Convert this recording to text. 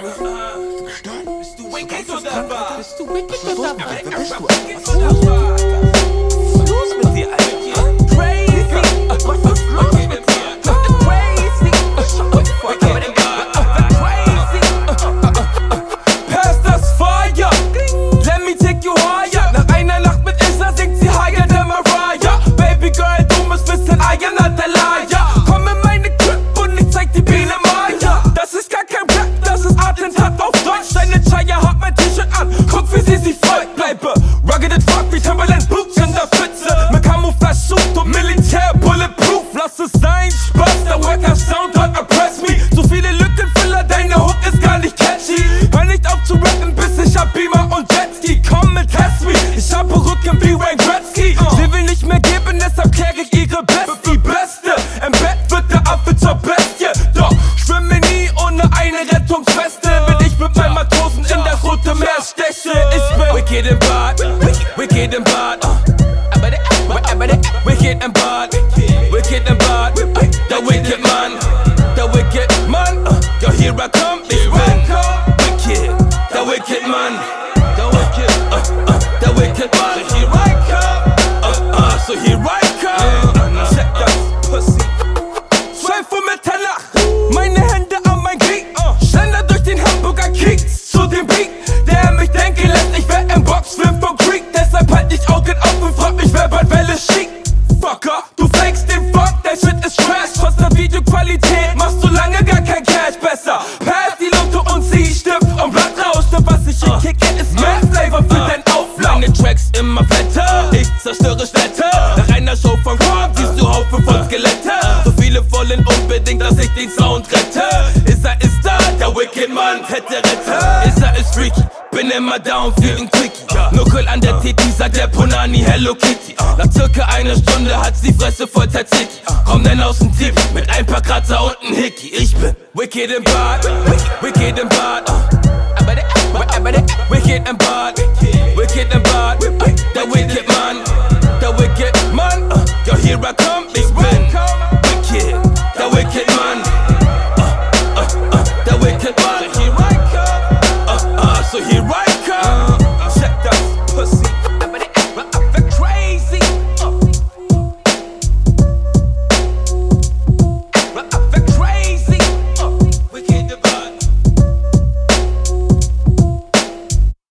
Bist du wicked oder was? Bist du wicked oder was? Bist du wicked oder was? Ihre Bestie. Beste, im Bett wird der Affe zur Bestie. Doch schwimme nie ohne eine Rettungsweste. Wenn ich mit meinem Matrosen in das rote Meer steche, ich bin wicked im Bad, wicked, wicked im Bad. uh. Wicked im Bad, wicked im Bad. Der Wicked Man, der Wicked Man. uh. Yo, here I come, ich bin wicked, der Wicked Man. den Sound rette. Ist er, ist da, der Wicked Mann, hätte Retter. Ist er, ist Freaky, bin immer down für den Quickie. Nuckel an der Titi, sagt der Punani Hello Kitty. Nach circa einer Stunde hat sie Fresse voll Tzatziki. Komm dann aus dem Tipp mit ein paar Kratzer und ein Hickey. Ich bin Wicked im Bad, Wicked im Bad. Wicked im Bad, Wicked im Bad. Der Wicked Mann, der Wicked Mann. Yo, here I come, ich bin.